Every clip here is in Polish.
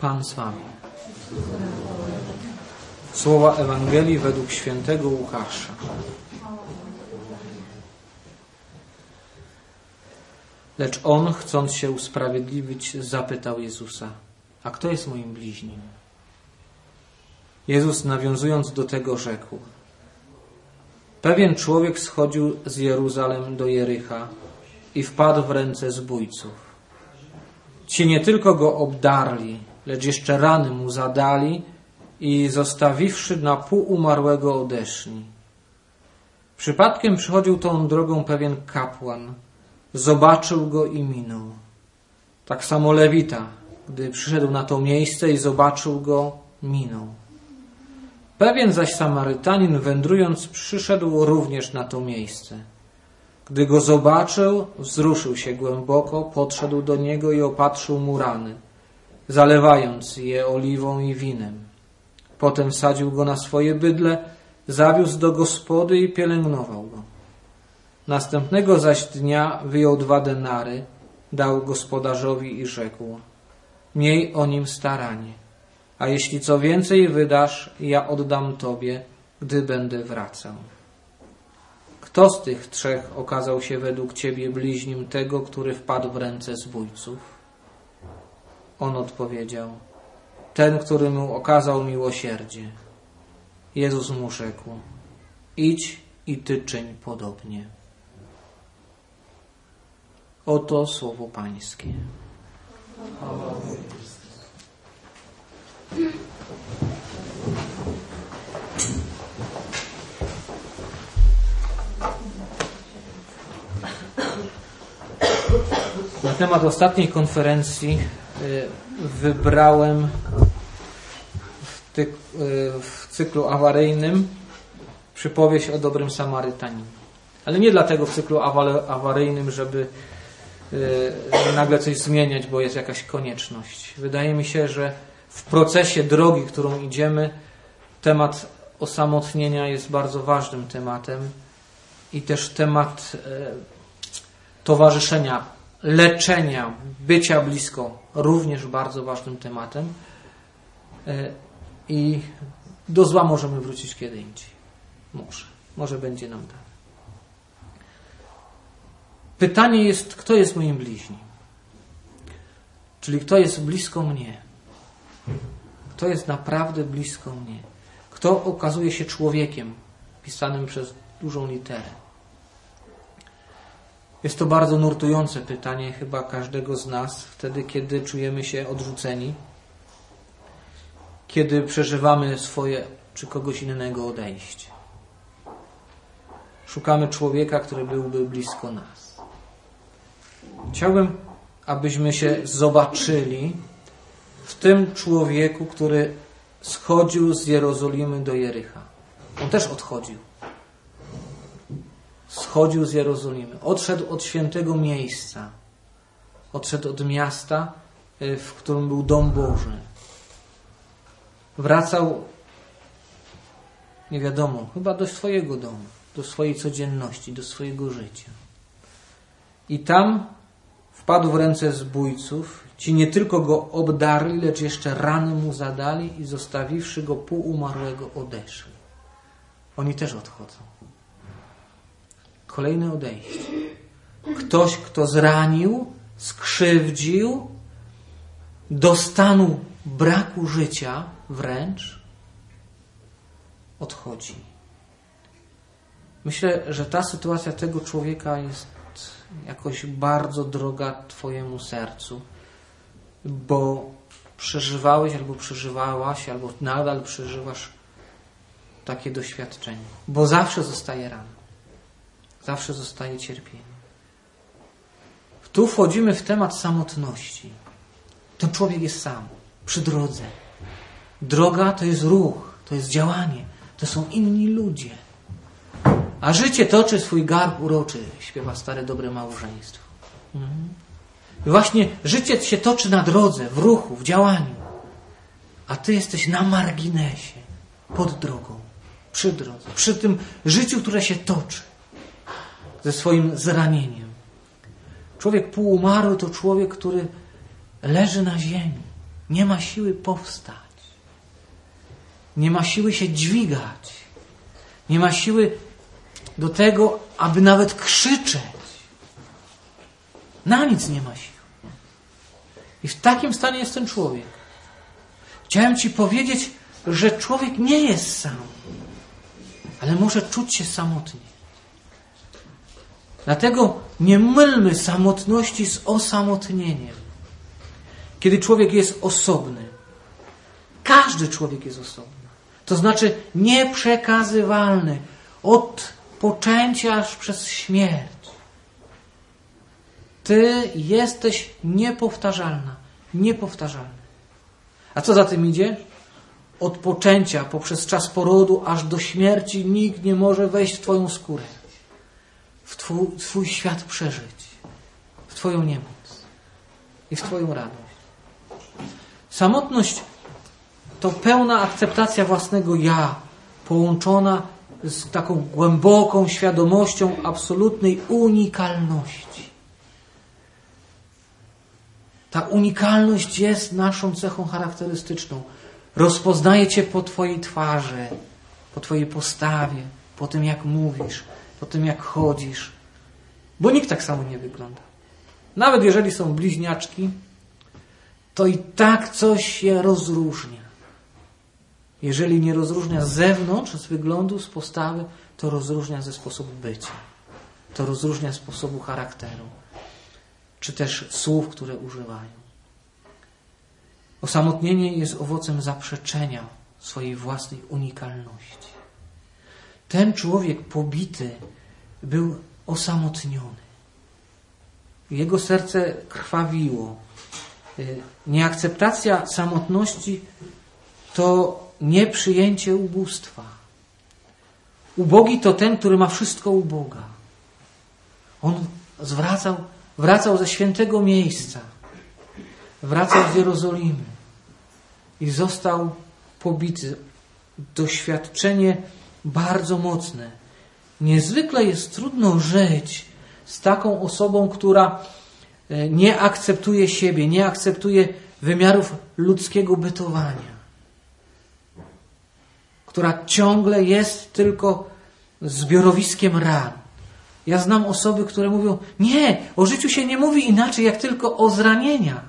Pan z Wami. Słowa Ewangelii według świętego Łukasza. Lecz on, chcąc się usprawiedliwić, zapytał Jezusa: A kto jest moim bliźnim? Jezus, nawiązując do tego, rzekł: Pewien człowiek schodził z Jeruzalem do Jericha i wpadł w ręce zbójców. Ci nie tylko go obdarli, lecz jeszcze rany mu zadali i zostawiwszy na pół umarłego odeszli. Przypadkiem przychodził tą drogą pewien kapłan, zobaczył go i minął. Tak samo Lewita, gdy przyszedł na to miejsce i zobaczył go, minął. Pewien zaś Samarytanin wędrując przyszedł również na to miejsce. Gdy go zobaczył, wzruszył się głęboko, podszedł do niego i opatrzył mu rany, zalewając je oliwą i winem. Potem wsadził go na swoje bydle, zawiózł do gospody i pielęgnował go. Następnego zaś dnia wyjął dwa denary, dał gospodarzowi i rzekł: Miej o nim staranie, a jeśli co więcej wydasz, ja oddam tobie, gdy będę wracał. Kto z tych trzech okazał się według ciebie bliźnim tego, który wpadł w ręce zbójców? On odpowiedział: Ten, który mu okazał miłosierdzie. Jezus mu rzekł: Idź i ty czyń podobnie. Oto słowo Pańskie. Na temat ostatniej konferencji wybrałem w, ty, y, w cyklu awaryjnym przypowieść o dobrym Samarytaninie. Ale nie dlatego w cyklu awaryjnym, żeby y, nagle coś zmieniać, bo jest jakaś konieczność. Wydaje mi się, że w procesie drogi, którą idziemy, temat osamotnienia jest bardzo ważnym tematem i też temat towarzyszenia leczenia, bycia blisko również bardzo ważnym tematem. E, I do zła możemy wrócić kiedy indziej. Może. Może będzie nam tak. Pytanie jest, kto jest moim bliźnim? Czyli kto jest blisko mnie? Kto jest naprawdę blisko mnie? Kto okazuje się człowiekiem pisanym przez dużą literę? Jest to bardzo nurtujące pytanie chyba każdego z nas, wtedy kiedy czujemy się odrzuceni, kiedy przeżywamy swoje czy kogoś innego odejście. Szukamy człowieka, który byłby blisko nas. Chciałbym, abyśmy się zobaczyli w tym człowieku, który schodził z Jerozolimy do Jericha. On też odchodził schodził z Jerozolimy. Odszedł od świętego miejsca. Odszedł od miasta, e, w którym był dom Boży. Wracał, nie wiadomo, chyba do swojego domu, do swojej codzienności, do swojego życia. I tam wpadł w ręce zbójców. Ci nie tylko go obdarli, lecz jeszcze rany mu zadali i zostawiwszy go półumarłego odeszli. Oni też odchodzą. Kolejne odejście. Ktoś, kto zranił, skrzywdził, do stanu braku życia wręcz, odchodzi. Myślę, że ta sytuacja tego człowieka jest jakoś bardzo droga Twojemu sercu, bo przeżywałeś albo przeżywałaś, albo nadal przeżywasz takie doświadczenie, bo zawsze zostaje rana. Zawsze zostaje cierpienie. Tu wchodzimy w temat samotności. Ten człowiek jest sam, przy drodze. Droga to jest ruch, to jest działanie, to są inni ludzie. A życie toczy swój garb uroczy, śpiewa stare dobre małżeństwo. Mhm. Właśnie życie się toczy na drodze, w ruchu, w działaniu. A ty jesteś na marginesie, pod drogą, przy drodze, przy tym życiu, które się toczy ze swoim zranieniem. Człowiek półumarły to człowiek, który leży na ziemi. nie ma siły powstać. Nie ma siły się dźwigać. Nie ma siły do tego, aby nawet krzyczeć. Na nic nie ma siły. I w takim stanie jest ten człowiek. Chciałem Ci powiedzieć, że człowiek nie jest sam, ale może czuć się samotnie. Dlatego nie mylmy samotności z osamotnieniem. Kiedy człowiek jest osobny, każdy człowiek jest osobny. To znaczy nieprzekazywalny od poczęcia aż przez śmierć. Ty jesteś niepowtarzalna, niepowtarzalny. A co za tym idzie? Od poczęcia poprzez czas porodu aż do śmierci nikt nie może wejść w Twoją skórę, w Twój, świat przeżyć, w Twoją niemoc i w Twoją radość. Samotność to pełna akceptacja własnego ja, połączona z taką głęboką świadomością absolutnej unikalności. Ta unikalność jest naszą cechą charakterystyczną. Rozpoznaje cię po Twojej twarzy, po Twojej postawie, po tym jak mówisz, po tym jak chodzisz. Bo nikt tak samo nie wygląda. Nawet jeżeli są bliźniaczki, to i tak coś się rozróżnia. Jeżeli nie rozróżnia z zewnątrz, z wyglądu, z postawy, to rozróżnia ze sposobu bycia. To rozróżnia sposobu charakteru. Czy też słów, które używają. Osamotnienie jest owocem zaprzeczenia swojej własnej unikalności. Ten człowiek pobity był osamotniony. Jego serce krwawiło. Nieakceptacja samotności to nieprzyjęcie ubóstwa. Ubogi to ten, który ma wszystko u Boga. On zwracał, wracał ze świętego miejsca. Wracał z Jerozolimy i został pobity. Doświadczenie bardzo mocne. Niezwykle jest trudno żyć z taką osobą, która e, nie akceptuje siebie, nie akceptuje wymiarów ludzkiego bytowania która ciągle jest tylko zbiorowiskiem ran. Ja znam osoby, które mówią: Nie, o życiu się nie mówi inaczej, jak tylko o zranieniach.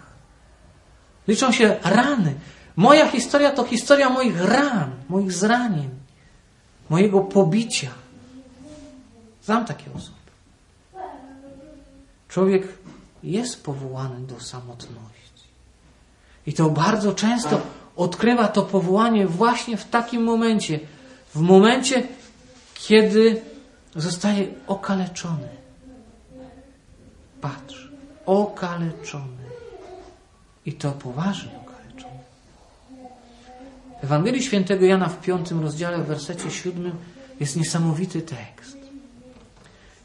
Liczą się rany. Moja historia to historia moich ran, moich zranień, mojego pobicia. Znam takie osoby. Człowiek jest powołany do samotności. I to bardzo często odkrywa to powołanie właśnie w takim momencie, w momencie, kiedy zostaje okaleczony. Patrz, okaleczony. I to poważnie Ewangelii Świętego Jana w piątym rozdziale, w wersecie siódmym jest niesamowity tekst.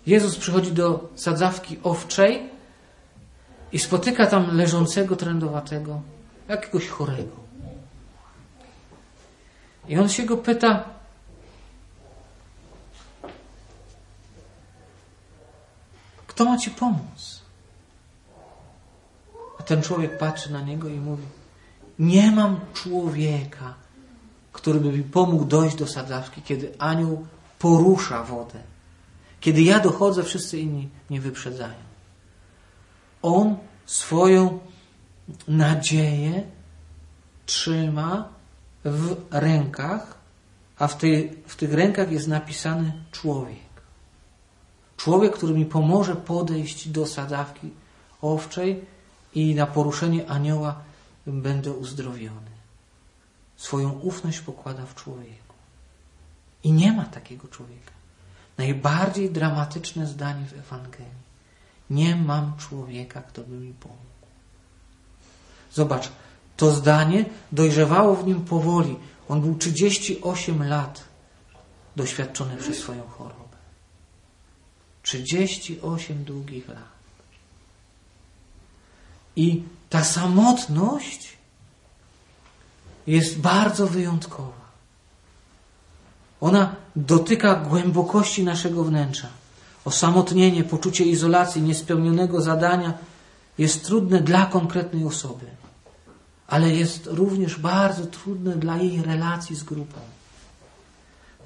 Jezus przychodzi do sadzawki owczej i spotyka tam leżącego, trędowatego, jakiegoś chorego. I on się go pyta, kto ma ci pomóc? A ten człowiek patrzy na niego i mówi, nie mam człowieka, który by mi pomógł dojść do sadzawki, kiedy anioł porusza wodę. Kiedy ja dochodzę, wszyscy inni nie wyprzedzają. On swoją nadzieję trzyma w rękach, a w, w tych rękach jest napisany człowiek. Człowiek, który mi pomoże podejść do sadzawki owczej i na poruszenie anioła będę uzdrowiony. Swoją ufność pokłada w człowieku. I nie ma takiego człowieka. Najbardziej dramatyczne zdanie w Ewangelii. Nie mam człowieka, kto by mi pomógł. Zobacz, to zdanie dojrzewało w nim powoli. On był 38 lat doświadczony przez swoją chorobę. 38 długich lat. I ta samotność jest bardzo wyjątkowa. Ona dotyka głębokości naszego wnętrza. Osamotnienie, poczucie izolacji, niespełnionego zadania jest trudne dla konkretnej osoby ale jest również bardzo trudne dla jej relacji z grupą,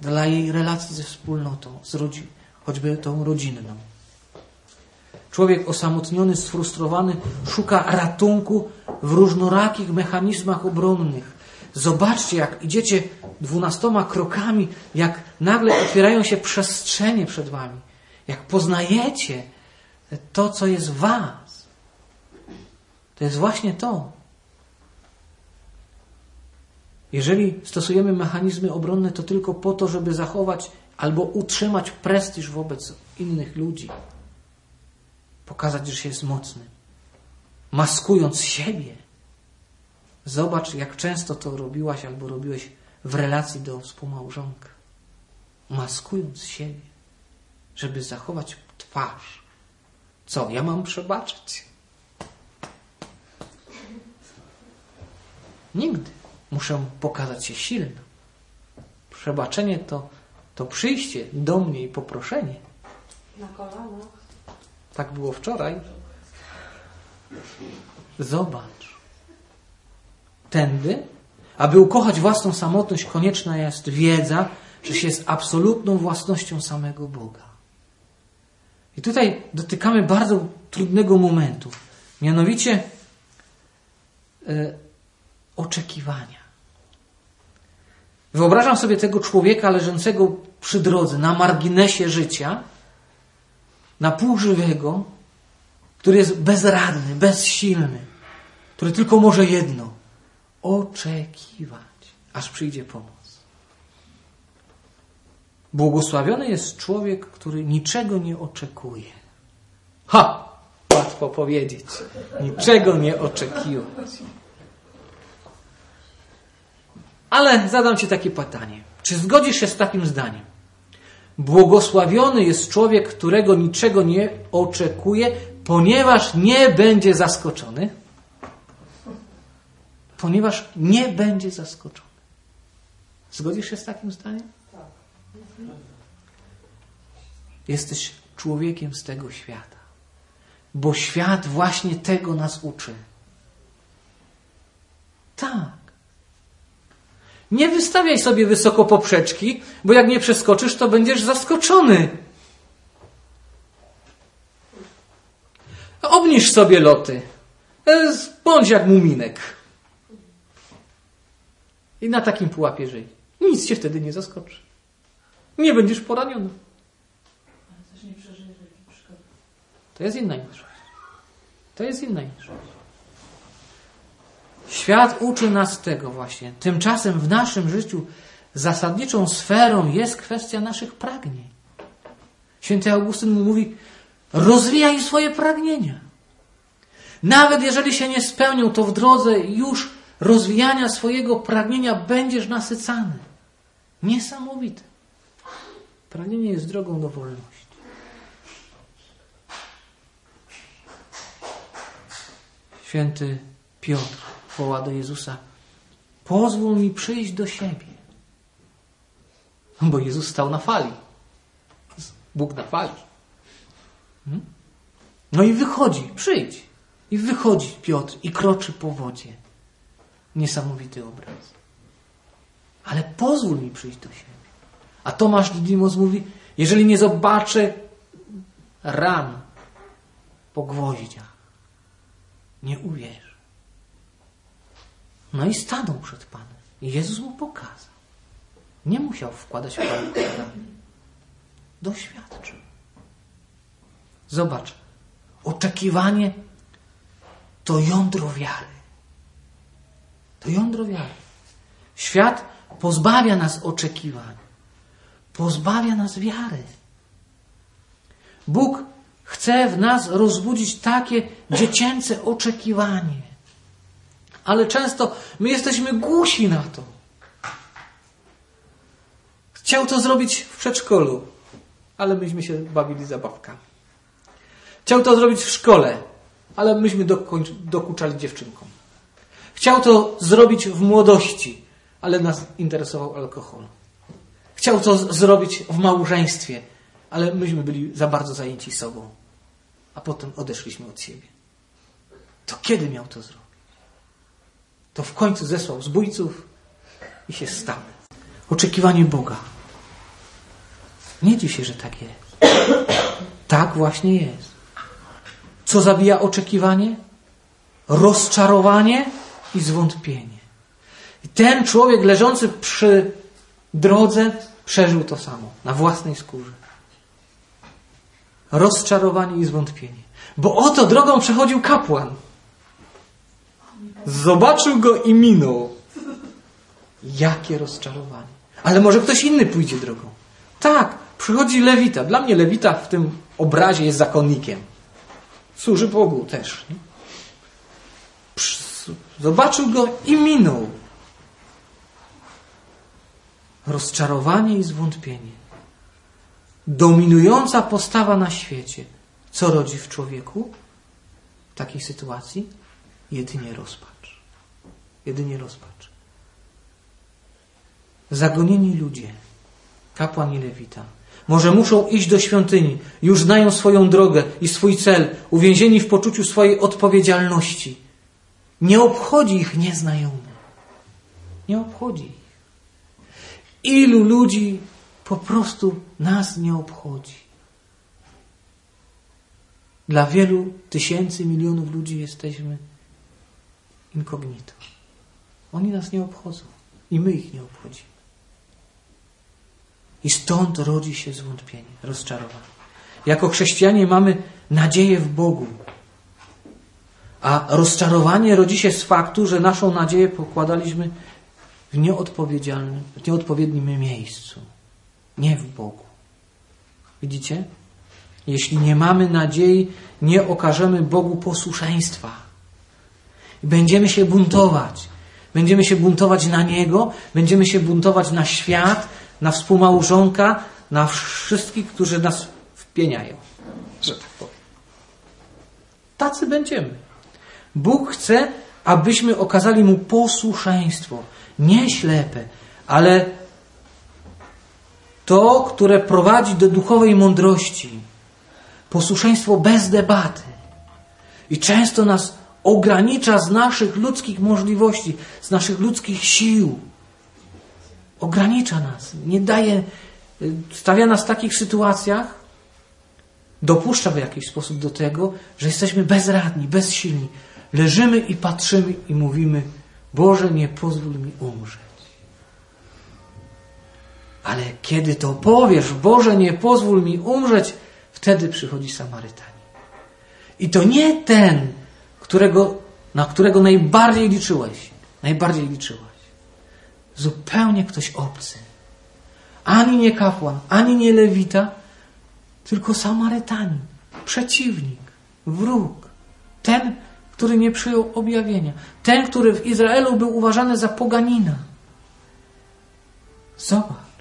dla jej relacji ze wspólnotą, z choćby tą rodzinną. Człowiek osamotniony, sfrustrowany szuka ratunku w różnorakich mechanizmach obronnych. Zobaczcie, jak idziecie dwunastoma krokami, jak nagle otwierają się przestrzenie przed wami, jak poznajecie to, co jest w was. To jest właśnie to. Jeżeli stosujemy mechanizmy obronne, to tylko po to, żeby zachować albo utrzymać prestiż wobec innych ludzi pokazać, że się jest mocny, maskując siebie. Zobacz, jak często to robiłaś albo robiłeś w relacji do współmałżonka. Maskując siebie, żeby zachować twarz. Co, ja mam przebaczyć? Nigdy. Muszę pokazać się silny. Przebaczenie to, to przyjście do mnie i poproszenie. Na kolanach. Tak było wczoraj. Zobacz. Tędy, aby ukochać własną samotność, konieczna jest wiedza, że się jest absolutną własnością samego Boga. I tutaj dotykamy bardzo trudnego momentu, mianowicie e, oczekiwania. Wyobrażam sobie tego człowieka leżącego przy drodze, na marginesie życia, na pół żywego, który jest bezradny, bezsilny, który tylko może jedno oczekiwać, aż przyjdzie pomoc. Błogosławiony jest człowiek, który niczego nie oczekuje. Ha! Łatwo powiedzieć. Niczego nie oczekiwać. Ale zadam Ci takie pytanie. Czy zgodzisz się z takim zdaniem? Błogosławiony jest człowiek, którego niczego nie oczekuje, ponieważ nie będzie zaskoczony. Ponieważ nie będzie zaskoczony. Zgodzisz się z takim zdaniem? Jesteś człowiekiem z tego świata. Bo świat właśnie tego nas uczy. Tak. Nie wystawiaj sobie wysoko poprzeczki, bo jak nie przeskoczysz, to będziesz zaskoczony. Obniż sobie loty. E, bądź jak muminek. I na takim pułapie żyj. Nic cię wtedy nie zaskoczy. Nie będziesz poraniony. To jest inna niż. To jest inna niż. Świat uczy nas tego właśnie. Tymczasem w naszym życiu zasadniczą sferą jest kwestia naszych pragnień. Święty Augustyn mówi, rozwijaj swoje pragnienia. Nawet jeżeli się nie spełnią, to w drodze już rozwijania swojego pragnienia będziesz nasycany. Niesamowite. Pragnienie jest drogą do wolności. Święty Piotr woła do Jezusa: Pozwól mi przyjść do siebie. Bo Jezus stał na fali. Bóg na fali. Hmm? No i wychodzi, przyjdź. I wychodzi Piotr i kroczy po wodzie. Niesamowity obraz. Ale pozwól mi przyjść do siebie. A Tomasz Didymos mówi, jeżeli nie zobaczę ran po gwoździach, nie uwierzę. No i stanął przed Panem. I Jezus mu pokazał. Nie musiał wkładać palca Doświadczył. Zobacz. Oczekiwanie to jądro wiary. To jądro wiary. Świat pozbawia nas oczekiwań. Pozbawia nas wiary. Bóg chce w nas rozbudzić takie dziecięce oczekiwanie ale często my jesteśmy głusi na to. Chciał to zrobić w przedszkolu, ale myśmy się bawili zabawkami. Chciał to zrobić w szkole, ale myśmy dokuczali dziewczynkom. Chciał to zrobić w młodości, ale nas interesował alkohol. Chciał to zrobić w małżeństwie, ale myśmy byli za bardzo zajęci sobą, a potem odeszliśmy od siebie. To kiedy miał to zrobić? to w końcu zesłał zbójców i się stało. Oczekiwanie Boga. Nie się, że tak jest. Tak właśnie jest. Co zabija oczekiwanie? Rozczarowanie i zwątpienie. I ten człowiek leżący przy drodze przeżył to samo na własnej skórze. Rozczarowanie i zwątpienie. Bo oto drogą przechodził kapłan. Zobaczył go i minął. Jakie rozczarowanie. Ale może ktoś inny pójdzie drogą. Tak, przychodzi Lewita. Dla mnie Lewita w tym obrazie jest zakonnikiem. Służy Bogu też. Zobaczył go i minął. Rozczarowanie i zwątpienie. Dominująca postawa na świecie. Co rodzi w człowieku w takiej sytuacji? Jedynie rozpacz. Jedynie rozpacz. Zagonieni ludzie, kapłan i lewita, może muszą iść do świątyni, już znają swoją drogę i swój cel, uwięzieni w poczuciu swojej odpowiedzialności. Nie obchodzi ich nieznajomy. Nie obchodzi ich. Ilu ludzi po prostu nas nie obchodzi. Dla wielu tysięcy, milionów ludzi jesteśmy incognito. Oni nas nie obchodzą i my ich nie obchodzimy. I stąd rodzi się zwątpienie, rozczarowanie. Jako chrześcijanie mamy nadzieję w Bogu. A rozczarowanie rodzi się z faktu, że naszą nadzieję pokładaliśmy w nieodpowiedzialnym, w nieodpowiednim miejscu. Nie w Bogu. Widzicie? Jeśli nie mamy nadziei, nie okażemy Bogu posłuszeństwa. Będziemy się buntować. Będziemy się buntować na Niego, będziemy się buntować na świat, na współmałżonka, na wszystkich, którzy nas wpieniają. Że tak powiem. Tacy będziemy. Bóg chce, abyśmy okazali Mu posłuszeństwo. Nie ślepe, ale to, które prowadzi do duchowej mądrości. Posłuszeństwo bez debaty. I często nas ogranicza z naszych ludzkich możliwości, z naszych ludzkich sił. Ogranicza nas, nie daje, stawia nas w takich sytuacjach, dopuszcza w jakiś sposób do tego, że jesteśmy bezradni, bezsilni. Leżymy i patrzymy i mówimy: Boże, nie pozwól mi umrzeć. Ale kiedy to powiesz, Boże, nie pozwól mi umrzeć, wtedy przychodzi Samarytanin. I to nie ten, którego, na którego najbardziej liczyłeś. Najbardziej liczyłeś. Zupełnie ktoś obcy. Ani nie kapłan, ani nie lewita, tylko Samarytanin, przeciwnik, wróg. Ten, który nie przyjął objawienia. Ten, który w Izraelu był uważany za poganina. Zobacz.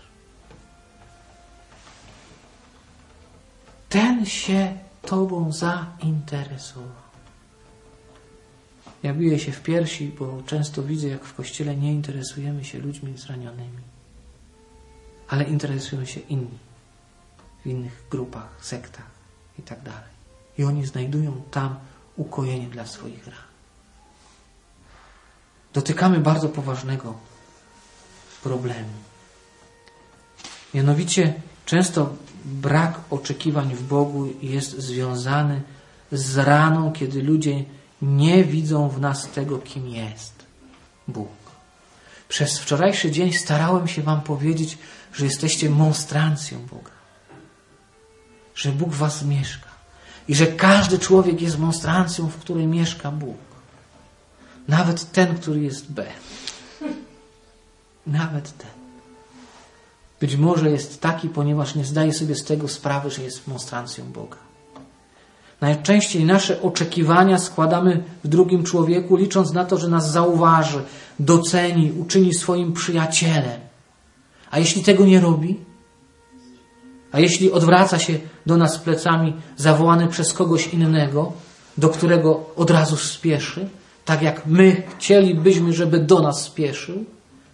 Ten się Tobą zainteresował. Ja biję się w piersi, bo często widzę, jak w kościele nie interesujemy się ludźmi zranionymi, ale interesują się inni, w innych grupach, sektach i tak. I oni znajdują tam ukojenie dla swoich ran. Dotykamy bardzo poważnego problemu. Mianowicie często brak oczekiwań w Bogu jest związany z raną, kiedy ludzie nie widzą w nas tego, kim jest Bóg. Przez wczorajszy dzień starałem się Wam powiedzieć, że jesteście monstrancją Boga. Że Bóg Was mieszka. I że każdy człowiek jest monstrancją, w której mieszka Bóg. Nawet ten, który jest B. Nawet ten. Być może jest taki, ponieważ nie zdaje sobie z tego sprawy, że jest monstrancją Boga. Najczęściej nasze oczekiwania składamy w drugim człowieku, licząc na to, że nas zauważy, doceni, uczyni swoim przyjacielem. A jeśli tego nie robi? A jeśli odwraca się do nas plecami, zawołany przez kogoś innego, do którego od razu spieszy, tak jak my chcielibyśmy, żeby do nas spieszył,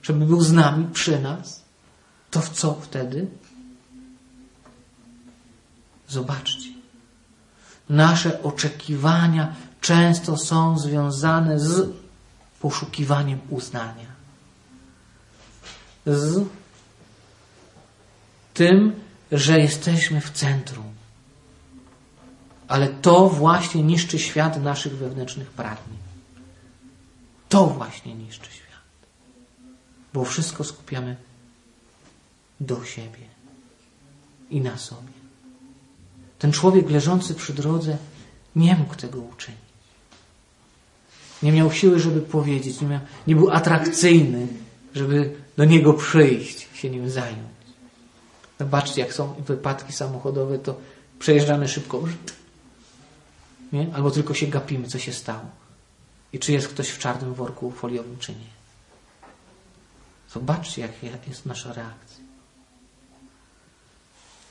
żeby był z nami, przy nas, to w co wtedy? Zobaczcie. Nasze oczekiwania często są związane z poszukiwaniem uznania. Z tym, że jesteśmy w centrum. Ale to właśnie niszczy świat naszych wewnętrznych pragnień. To właśnie niszczy świat. Bo wszystko skupiamy do siebie i na sobie. Ten człowiek leżący przy drodze nie mógł tego uczynić. Nie miał siły, żeby powiedzieć, nie, miał, nie był atrakcyjny, żeby do niego przyjść, się nim zająć. Zobaczcie, jak są wypadki samochodowe, to przejeżdżamy szybko. Nie? Albo tylko się gapimy, co się stało. I czy jest ktoś w czarnym worku foliowym, czy nie. Zobaczcie, jak jest nasza reakcja.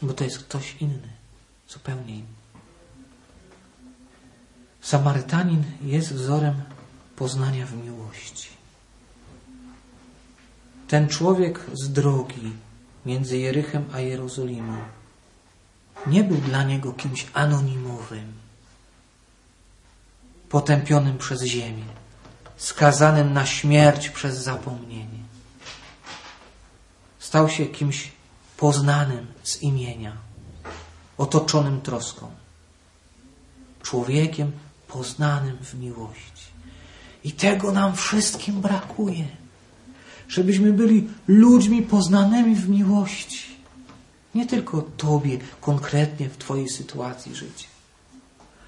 Bo to jest ktoś inny, zupełnie inny. Samarytanin jest wzorem poznania w miłości. Ten człowiek z drogi między Jerychem a Jerozolimą nie był dla niego kimś anonimowym, potępionym przez ziemię, skazanym na śmierć przez zapomnienie. Stał się kimś poznanym z imienia, otoczonym troską, człowiekiem poznanym w miłości. I tego nam wszystkim brakuje. Żebyśmy byli ludźmi poznanymi w miłości. Nie tylko Tobie konkretnie w Twojej sytuacji życia.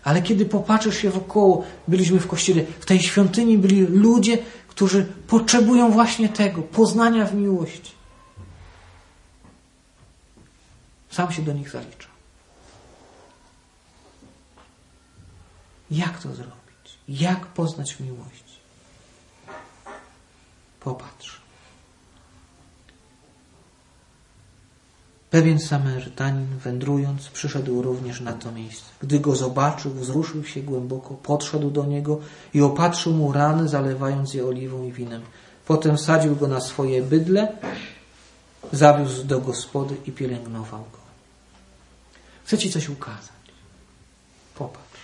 Ale kiedy popatrzysz się wokoło, byliśmy w kościele, w tej świątyni byli ludzie, którzy potrzebują właśnie tego, poznania w miłości. Sam się do nich zalicza. Jak to zrobić? Jak poznać miłość? Popatrz. Pewien Samarytanin, wędrując, przyszedł również na to miejsce. Gdy go zobaczył, wzruszył się głęboko, podszedł do niego i opatrzył mu rany, zalewając je oliwą i winem. Potem sadził go na swoje bydle, zawiózł do gospody i pielęgnował go. Chcę Ci coś ukazać. Popatrz.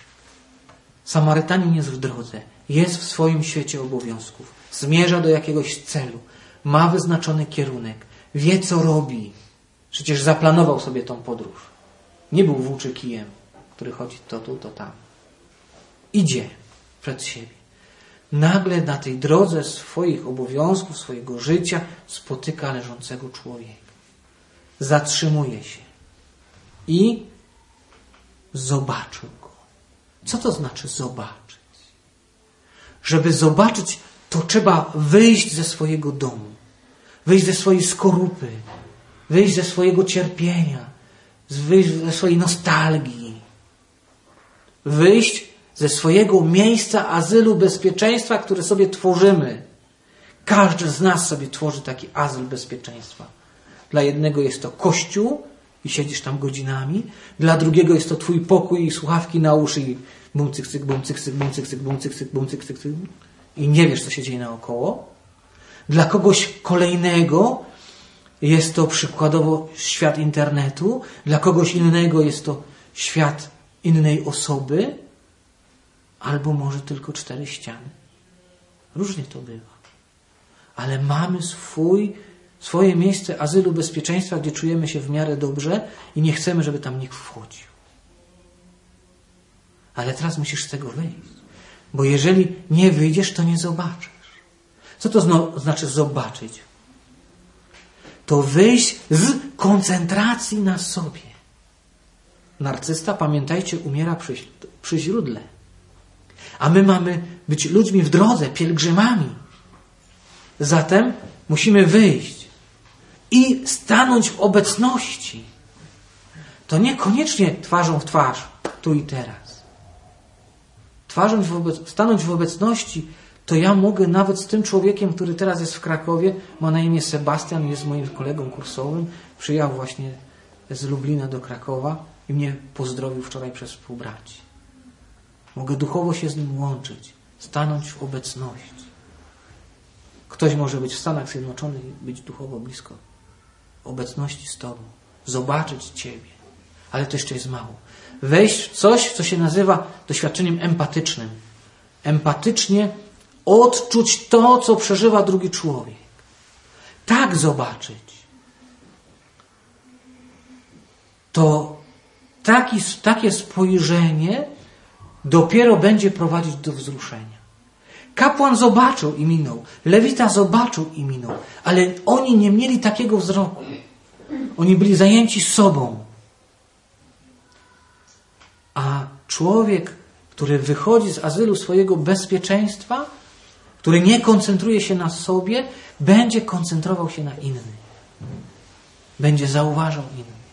Samarytanin jest w drodze, jest w swoim świecie obowiązków, zmierza do jakiegoś celu, ma wyznaczony kierunek, wie co robi. Przecież zaplanował sobie tą podróż. Nie był włóczykijem, który chodzi to tu, to tam. Idzie przed siebie. Nagle na tej drodze swoich obowiązków, swojego życia spotyka leżącego człowieka. Zatrzymuje się i zobaczył go. Co to znaczy zobaczyć? Żeby zobaczyć, to trzeba wyjść ze swojego domu, wyjść ze swojej skorupy, wyjść ze swojego cierpienia, wyjść ze swojej nostalgii, wyjść ze swojego miejsca azylu bezpieczeństwa, które sobie tworzymy. Każdy z nas sobie tworzy taki azyl bezpieczeństwa. Dla jednego jest to kościół, i siedzisz tam godzinami. Dla drugiego jest to twój pokój i słuchawki na uszy i bum cyk cyk, bum cyk cyk, bum cyk cyk, bum cyk cyk, bum cyk cyk, i nie wiesz, co się dzieje naokoło. Dla kogoś kolejnego jest to przykładowo świat internetu, dla kogoś innego jest to świat innej osoby, albo może tylko cztery ściany. Różnie to bywa. Ale mamy swój swoje miejsce azylu bezpieczeństwa, gdzie czujemy się w miarę dobrze i nie chcemy, żeby tam nikt wchodził. Ale teraz musisz z tego wyjść. Bo jeżeli nie wyjdziesz, to nie zobaczysz. Co to znaczy zobaczyć? To wyjść z koncentracji na sobie. Narcysta, pamiętajcie, umiera przy, przy źródle. A my mamy być ludźmi w drodze, pielgrzymami. Zatem musimy wyjść i stanąć w obecności. To niekoniecznie twarzą w twarz, tu i teraz. Twarzą w stanąć w obecności, to ja mogę nawet z tym człowiekiem, który teraz jest w Krakowie, ma na imię Sebastian, jest moim kolegą kursowym, przyjechał właśnie z Lublina do Krakowa i mnie pozdrowił wczoraj przez współbraci. Mogę duchowo się z nim łączyć, stanąć w obecności. Ktoś może być w Stanach Zjednoczonych i być duchowo blisko obecności z Tobą, zobaczyć Ciebie. Ale to jeszcze jest mało. Wejść w coś, co się nazywa doświadczeniem empatycznym. Empatycznie odczuć to, co przeżywa drugi człowiek. Tak zobaczyć. To taki, takie spojrzenie dopiero będzie prowadzić do wzruszenia. Kapłan zobaczył i minął, lewita zobaczył i minął, ale oni nie mieli takiego wzroku. Oni byli zajęci sobą. A człowiek, który wychodzi z azylu swojego bezpieczeństwa, który nie koncentruje się na sobie, będzie koncentrował się na innych. Będzie zauważał innych.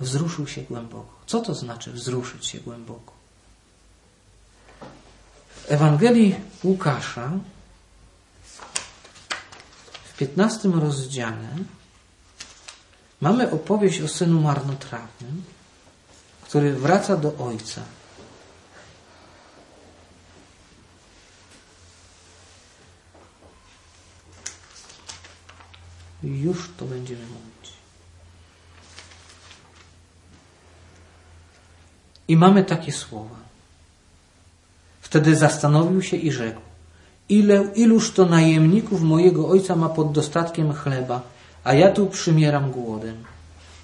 Wzruszył się głęboko. Co to znaczy wzruszyć się głęboko? W Ewangelii Łukasza w 15 rozdziale mamy opowieść o synu marnotrawnym, który wraca do ojca. Już to będziemy mówić. I mamy takie słowa. Wtedy zastanowił się i rzekł: Ile, iluż to najemników mojego ojca ma pod dostatkiem chleba, a ja tu przymieram głodem.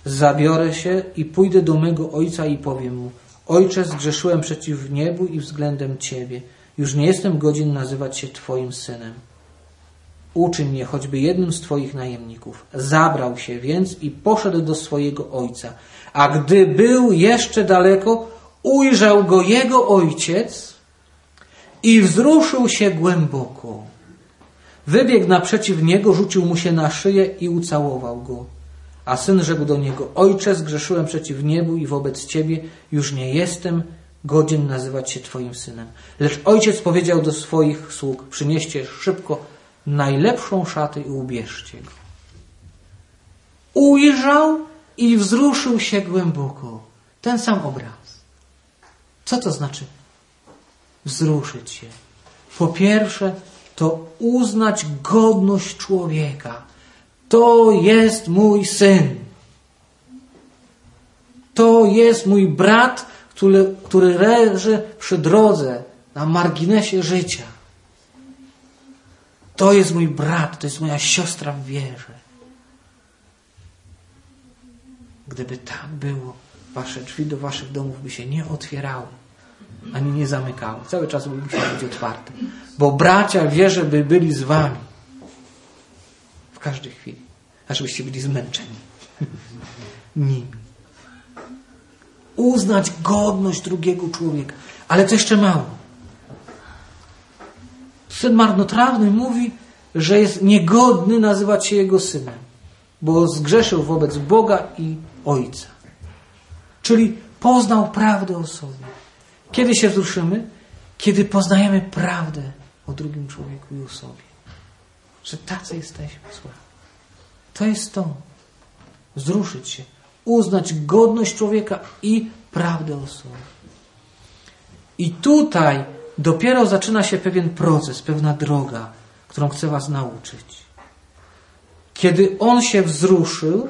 Zabiorę się i pójdę do mego ojca i powiem mu: Ojcze, zgrzeszyłem przeciw niebu i względem ciebie. Już nie jestem godzien nazywać się twoim synem. Uczyń mnie choćby jednym z twoich najemników. Zabrał się więc i poszedł do swojego ojca. A gdy był jeszcze daleko, ujrzał go jego ojciec i wzruszył się głęboko. Wybiegł naprzeciw niego, rzucił mu się na szyję i ucałował go. A syn rzekł do niego: Ojcze, zgrzeszyłem przeciw niebu i wobec ciebie, już nie jestem godzien nazywać się twoim synem. Lecz ojciec powiedział do swoich sług: Przynieście szybko najlepszą szatę i ubierzcie go. Ujrzał i wzruszył się głęboko. Ten sam obraz. Co to znaczy wzruszyć się? Po pierwsze, to uznać godność człowieka. To jest mój syn. To jest mój brat, który, który leży przy drodze, na marginesie życia. To jest mój brat, to jest moja siostra w wierze. Gdyby tak było, wasze drzwi do waszych domów by się nie otwierały, ani nie zamykały. Cały czas by musiały być otwarte. Bo bracia w wierze by byli z wami. W każdej chwili. Aż byście byli zmęczeni. Nimi. Uznać godność drugiego człowieka. Ale to jeszcze mało. Syn marnotrawny mówi, że jest niegodny nazywać się jego synem, bo zgrzeszył wobec Boga i Ojca. Czyli poznał prawdę o sobie. Kiedy się wzruszymy? Kiedy poznajemy prawdę o drugim człowieku i o sobie. Że tacy jesteśmy słabi. To jest to. Wzruszyć się. Uznać godność człowieka i prawdę o sobie. I tutaj dopiero zaczyna się pewien proces, pewna droga, którą chcę Was nauczyć. Kiedy on się wzruszył,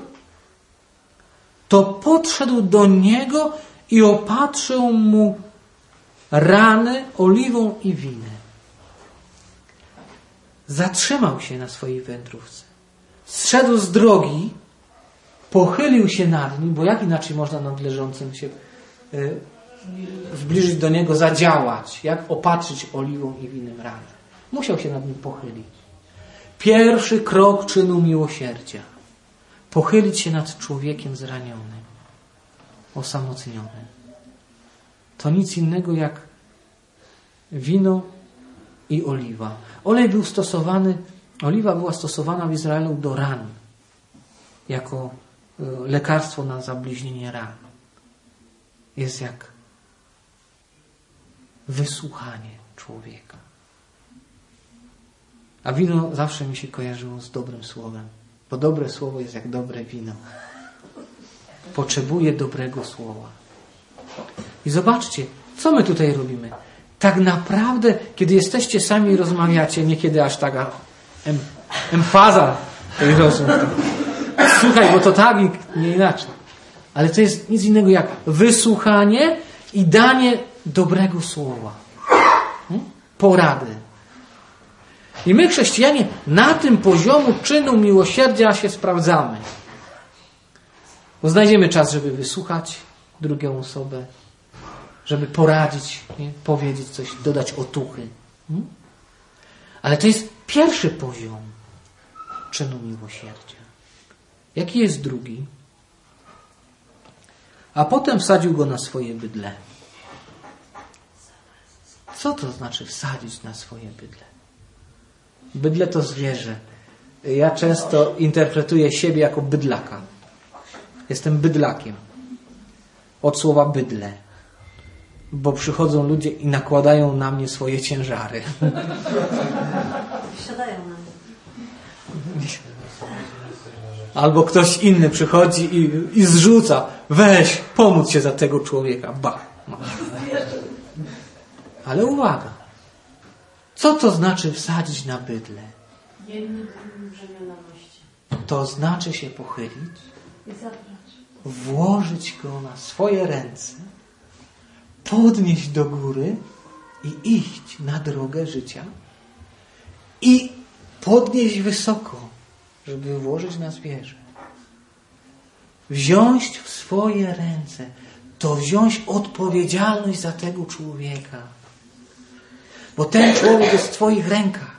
to podszedł do niego i opatrzył mu rany oliwą i winem. Zatrzymał się na swojej wędrówce. Zszedł z drogi, pochylił się nad nim, bo jak inaczej można nad leżącym się y, zbliżyć do niego, zadziałać, jak opatrzyć oliwą i winem rany. Musiał się nad nim pochylić. Pierwszy krok czynu miłosierdzia. Pochylić się nad człowiekiem zranionym, osamotnionym. To nic innego jak wino i oliwa. Olej był stosowany, oliwa była stosowana w Izraelu do ran, jako e, lekarstwo na zabliźnienie ran. Jest jak wysłuchanie człowieka. A wino zawsze mi się kojarzyło z dobrym słowem, bo dobre słowo jest jak dobre wino. Potrzebuje dobrego słowa. I zobaczcie, co my tutaj robimy. Tak naprawdę, kiedy jesteście sami i rozmawiacie, niekiedy aż taka em, emfaza tej rozmowy. Słuchaj, bo to tak i nie inaczej. Ale to jest nic innego jak wysłuchanie i danie dobrego słowa. Hmm? Porady. I my, chrześcijanie, na tym poziomu czynu miłosierdzia się sprawdzamy. Bo znajdziemy czas, żeby wysłuchać drugą osobę, żeby poradzić, nie? powiedzieć coś, dodać otuchy. Hmm? Ale to jest pierwszy poziom czynu miłosierdzia. Jaki jest drugi? A potem wsadził go na swoje bydle. Co to znaczy wsadzić na swoje bydle? Bydle to zwierzę. Ja często interpretuję siebie jako bydlaka. Jestem bydlakiem. Od słowa bydle. Bo przychodzą ludzie i nakładają na mnie swoje ciężary. Wsiadają na mnie. Albo ktoś inny przychodzi i, i zrzuca. Weź, pomóc się za tego człowieka. Ba. masz. Ale uwaga. Co to znaczy wsadzić na bydle? To znaczy się pochylić, włożyć go na swoje ręce, podnieść do góry i iść na drogę życia i podnieść wysoko, żeby włożyć na zwierzę. Wziąć w swoje ręce, to wziąć odpowiedzialność za tego człowieka. Bo ten człowiek jest w Twoich rękach.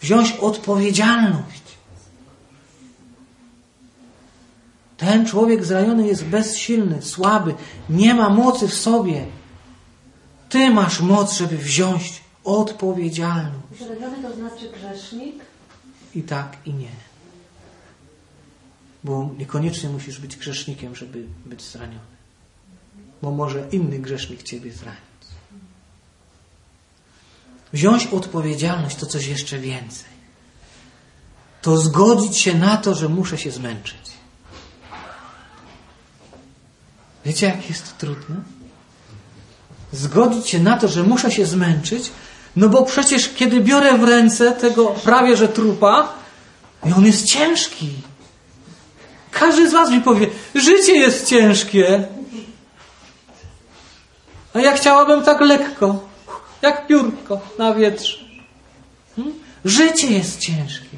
Wziąć odpowiedzialność. Ten człowiek zraniony jest bezsilny, słaby, nie ma mocy w sobie. Ty masz moc, żeby wziąć odpowiedzialność. Zraniony to znaczy grzesznik. I tak, i nie. Bo niekoniecznie musisz być grzesznikiem, żeby być zraniony. Bo może inny grzesznik ciebie zranić. Wziąć odpowiedzialność to coś jeszcze więcej. To zgodzić się na to, że muszę się zmęczyć. Wiecie, jak jest to trudne? Zgodzić się na to, że muszę się zmęczyć, no bo przecież kiedy biorę w ręce tego prawie że trupa, i on jest ciężki. Każdy z Was mi powie, życie jest ciężkie. A ja chciałabym tak lekko, jak piórko na wietrze. Hmm? Życie jest ciężkie.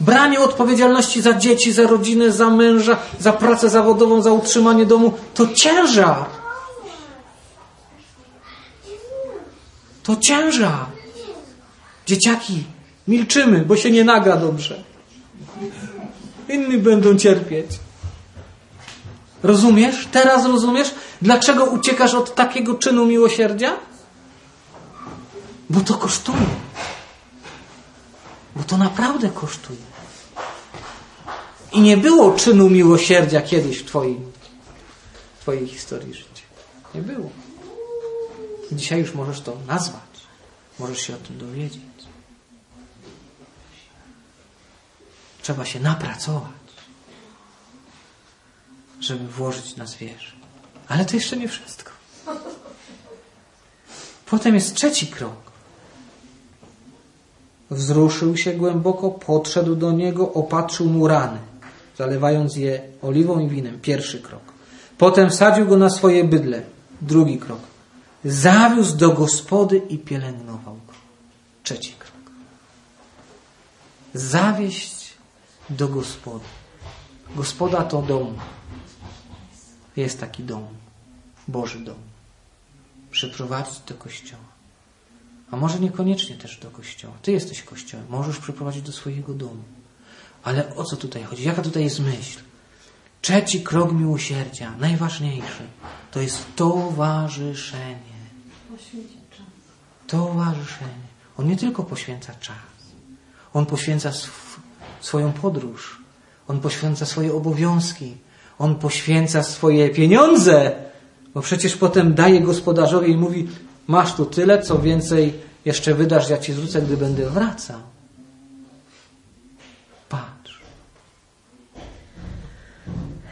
Branie odpowiedzialności za dzieci, za rodzinę, za męża, za pracę zawodową, za utrzymanie domu to ciężar. To ciężar. Dzieciaki, milczymy, bo się nie nagra dobrze. Inni będą cierpieć. Rozumiesz? Teraz rozumiesz, dlaczego uciekasz od takiego czynu miłosierdzia? Bo to kosztuje. Bo to naprawdę kosztuje. I nie było czynu miłosierdzia kiedyś w twoim, w Twojej historii życia. Nie było. Dzisiaj już możesz to nazwać. Możesz się o tym dowiedzieć. Trzeba się napracować, żeby włożyć na zwierzę. Ale to jeszcze nie wszystko. Potem jest trzeci krok. Wzruszył się głęboko, podszedł do niego, opatrzył mu rany, zalewając je oliwą i winem. Pierwszy krok. Potem wsadził go na swoje bydle. Drugi krok. Zawiózł do gospody i pielęgnował go. Trzeci krok. Zawieść do gospody. Gospoda to dom. Jest taki dom. Boży dom. Przyprowadzić do kościoła. A może niekoniecznie też do kościoła. Ty jesteś kościołem. Możesz przyprowadzić do swojego domu. Ale o co tutaj chodzi? Jaka tutaj jest myśl? Trzeci krok miłosierdzia, najważniejszy, to jest towarzyszenie. Towarzyszenie. On nie tylko poświęca czas. On poświęca sw swoją podróż. On poświęca swoje obowiązki. On poświęca swoje pieniądze. Bo przecież potem daje gospodarzowi i mówi masz tu tyle, co więcej jeszcze wydasz, ja ci zwrócę, gdy będę wracał. Patrz.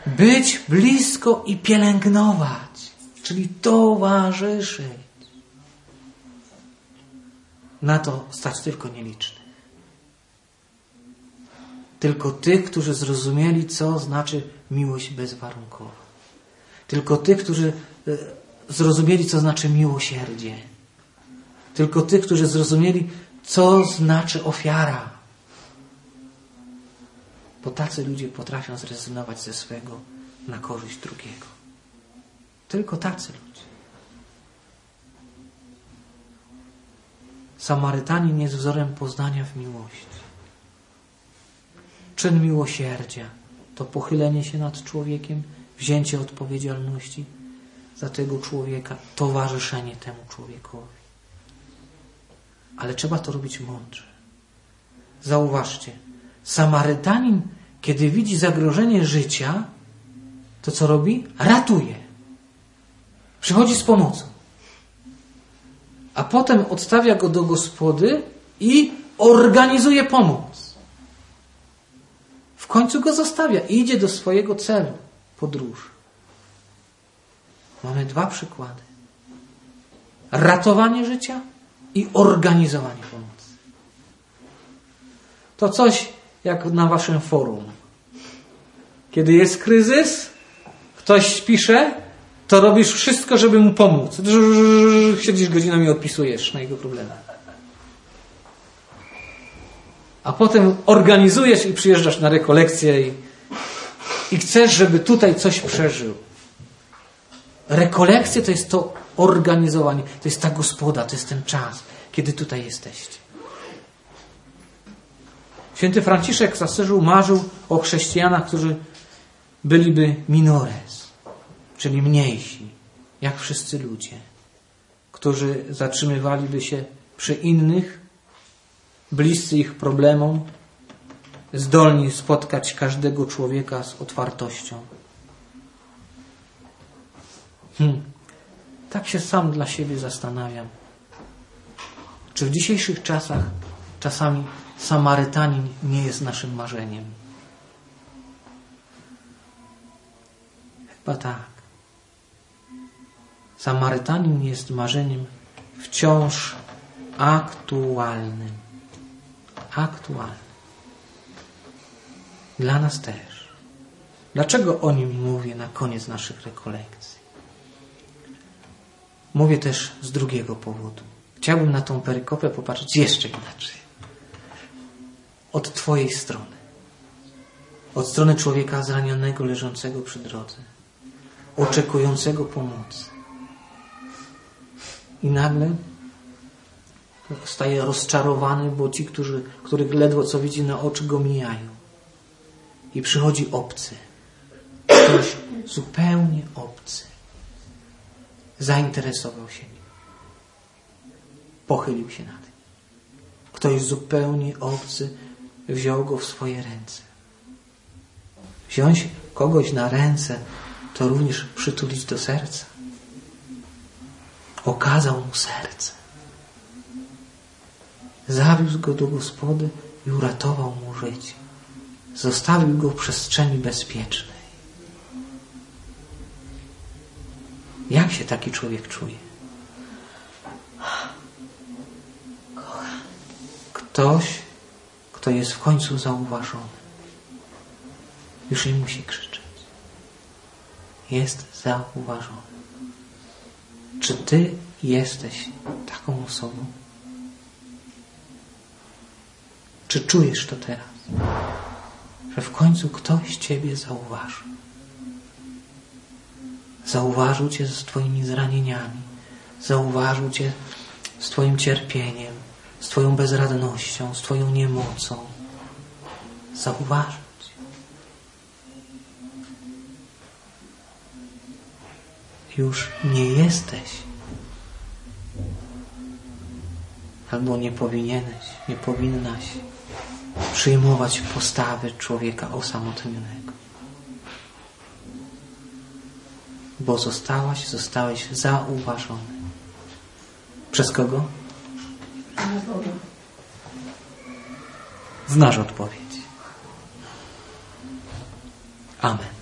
Być blisko i pielęgnować, czyli towarzyszyć. Na to stać tylko nielicznych. Tylko tych, którzy zrozumieli, co znaczy miłość bezwarunkowa. Tylko tych, którzy e, zrozumieli, co znaczy miłosierdzie. tylko tych, którzy zrozumieli, co znaczy ofiara. Bo tacy ludzie potrafią zrezygnować ze swego na korzyść drugiego. Tylko tacy ludzie. Samarytanin jest wzorem poznania w miłości. Czyn miłosierdzia to pochylenie się nad człowiekiem, wzięcie odpowiedzialności za tego człowieka, towarzyszenie temu człowiekowi. Ale trzeba to robić mądrze. Zauważcie, Samarytanin, kiedy widzi zagrożenie życia, to co robi? Ratuje. Przychodzi z pomocą. A potem odstawia go do gospody i organizuje pomoc. W końcu go zostawia i idzie do swojego celu podróży. Mamy dwa przykłady. Ratowanie życia i organizowanie pomocy. To coś jak na waszym forum. Kiedy jest kryzys, ktoś pisze, to robisz wszystko, żeby mu pomóc. Siedzisz godzinami i odpisujesz na jego problemy. A potem organizujesz i przyjeżdżasz na rekolekcję i, i chcesz, żeby tutaj coś przeżył. Rekolekcje to jest to organizowanie, to jest ta gospoda, to jest ten czas, kiedy tutaj jesteście. Święty Franciszek z Asyżu marzył o chrześcijanach, którzy byliby minores, czyli mniejsi, jak wszyscy ludzie, którzy zatrzymywaliby się przy innych, bliscy ich problemom, zdolni spotkać każdego człowieka z otwartością. Hmm. Tak się sam dla siebie zastanawiam. Czy w dzisiejszych czasach czasami Samarytanin nie jest naszym marzeniem? Chyba tak. Samarytanin jest marzeniem wciąż aktualnym. Aktualnym. Dla nas też. Dlaczego o nim mówię na koniec naszych rekolekcji? Mówię też z drugiego powodu. Chciałbym na tą perykopę popatrzeć jeszcze inaczej. Od Twojej strony. Od strony człowieka zranionego, leżącego przy drodze. Oczekującego pomocy. I nagle staje rozczarowany, bo ci, którzy, których ledwo co widzi na oczy, go mijają. I przychodzi obcy. Ktoś zupełnie obcy. Zainteresował się nim. Pochylił się nad nim. Ktoś zupełnie obcy wziął go w swoje ręce. Wziąć kogoś na ręce to również przytulić do serca. Okazał mu serce. Zawiózł go do gospody i uratował mu życie. Zostawił go w przestrzeni bezpiecznej. Jak się taki człowiek czuje? Ktoś, kto jest w końcu zauważony. Już nie musi krzyczeć. Jest zauważony. Czy ty jesteś taką osobą? Czy czujesz to teraz? Że w końcu ktoś ciebie zauważył. Zauważył cię z twoimi zranieniami. Zauważył cię z twoim cierpieniem, z twoją bezradnością, z twoją niemocą. Zauważył cię. Już nie jesteś albo nie powinieneś, nie powinnaś przyjmować postawy człowieka osamotnionego. Bo zostałaś, zostałeś zauważony. Przez kogo? Znasz odpowiedź. Amen.